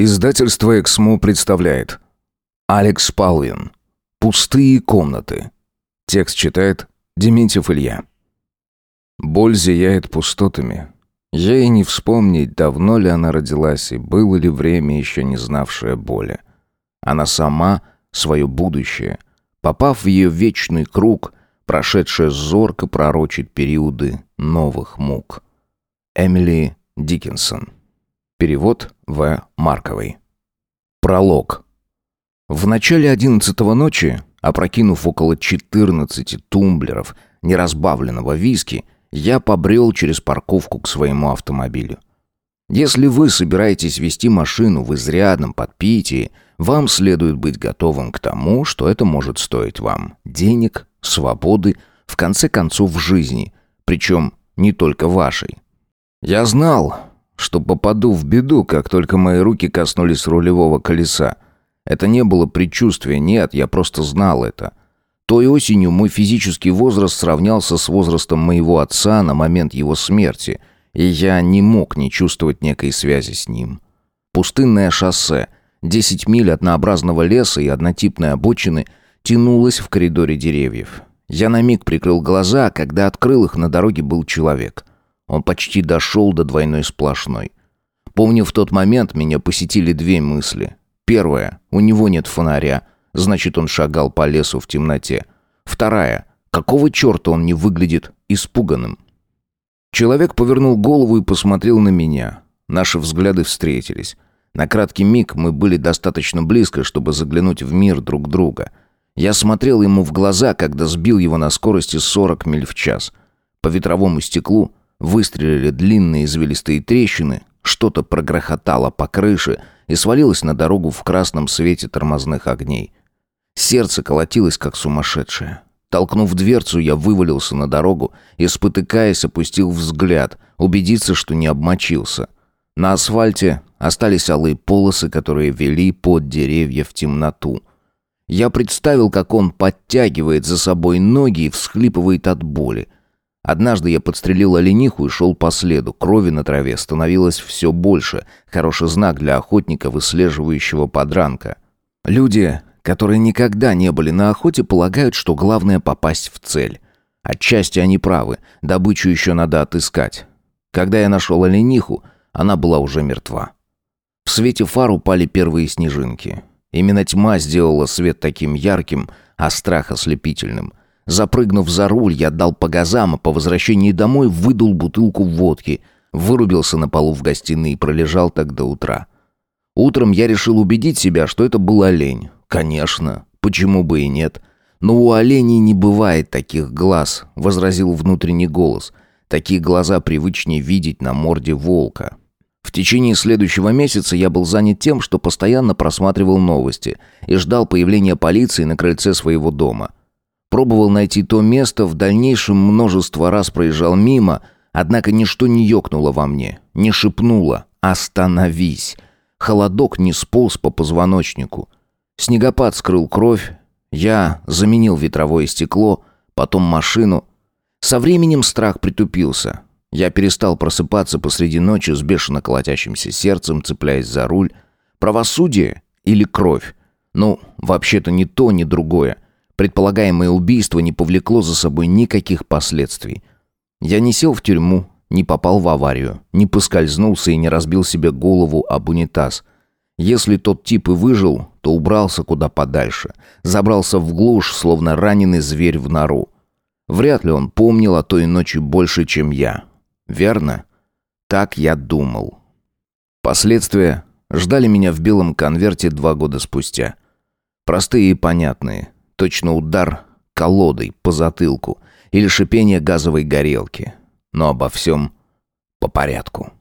Издательство «Эксмо» представляет Алекс Палвин «Пустые комнаты». Текст читает Дементьев Илья. Боль зияет пустотами. Ей не вспомнить, давно ли она родилась и было ли время, еще не знавшее боли. Она сама, свое будущее, попав в ее вечный круг, прошедшая зорко пророчит периоды новых мук. Эмили Диккенсон Перевод В. Марковой. Пролог. В начале одиннадцатого ночи, опрокинув около четырнадцати тумблеров неразбавленного виски, я побрел через парковку к своему автомобилю. Если вы собираетесь вести машину в изрядном подпитии, вам следует быть готовым к тому, что это может стоить вам денег, свободы, в конце концов жизни, причем не только вашей. Я знал, что попаду в беду, как только мои руки коснулись рулевого колеса. Это не было предчувствие, нет, я просто знал это. Той осенью мой физический возраст сравнялся с возрастом моего отца на момент его смерти, и я не мог не чувствовать некой связи с ним. Пустынное шоссе, 10 миль однообразного леса и однотипной обочины тянулось в коридоре деревьев. Я на миг прикрыл глаза, а когда открыл их, на дороге был человек. Он почти дошел до двойной сплошной. Помню, в тот момент меня посетили две мысли. Первая — у него нет фонаря, значит, он шагал по лесу в темноте. Вторая — какого черта он не выглядит испуганным? Человек повернул голову и посмотрел на меня. Наши взгляды встретились. На краткий миг мы были достаточно близко, чтобы заглянуть в мир друг друга. Я смотрел ему в глаза, когда сбил его на скорости 40 миль в час. По ветровому стеклу Выстрелили длинные извилистые трещины, что-то прогрохотало по крыше и свалилось на дорогу в красном свете тормозных огней. Сердце колотилось, как сумасшедшее. Толкнув дверцу, я вывалился на дорогу и, спотыкаясь, опустил взгляд, убедиться, что не обмочился. На асфальте остались алые полосы, которые вели под деревья в темноту. Я представил, как он подтягивает за собой ноги и всхлипывает от боли. Однажды я подстрелил олениху и шел по следу. Крови на траве становилось все больше. Хороший знак для охотника, выслеживающего подранка. Люди, которые никогда не были на охоте, полагают, что главное попасть в цель. Отчасти они правы. Добычу еще надо отыскать. Когда я нашел олениху, она была уже мертва. В свете фар упали первые снежинки. Именно тьма сделала свет таким ярким, а страх ослепительным. Запрыгнув за руль, я дал по газам, а по возвращении домой выдул бутылку водки, вырубился на полу в гостиной и пролежал так до утра. Утром я решил убедить себя, что это был олень. Конечно, почему бы и нет. Но у оленей не бывает таких глаз, возразил внутренний голос. Такие глаза привычнее видеть на морде волка. В течение следующего месяца я был занят тем, что постоянно просматривал новости и ждал появления полиции на крыльце своего дома. Пробовал найти то место, в дальнейшем множество раз проезжал мимо, однако ничто не ёкнуло во мне, не шепнуло «Остановись!». Холодок не сполз по позвоночнику. Снегопад скрыл кровь, я заменил ветровое стекло, потом машину. Со временем страх притупился. Я перестал просыпаться посреди ночи с бешено колотящимся сердцем, цепляясь за руль. Правосудие или кровь? Ну, вообще-то ни то, ни другое. Предполагаемое убийство не повлекло за собой никаких последствий. Я не сел в тюрьму, не попал в аварию, не поскользнулся и не разбил себе голову об унитаз. Если тот тип и выжил, то убрался куда подальше. Забрался в глушь, словно раненый зверь в нору. Вряд ли он помнил о той ночи больше, чем я. Верно? Так я думал. Последствия ждали меня в белом конверте два года спустя. Простые и понятные. Точно удар колодой по затылку или шипение газовой горелки. Но обо всем по порядку.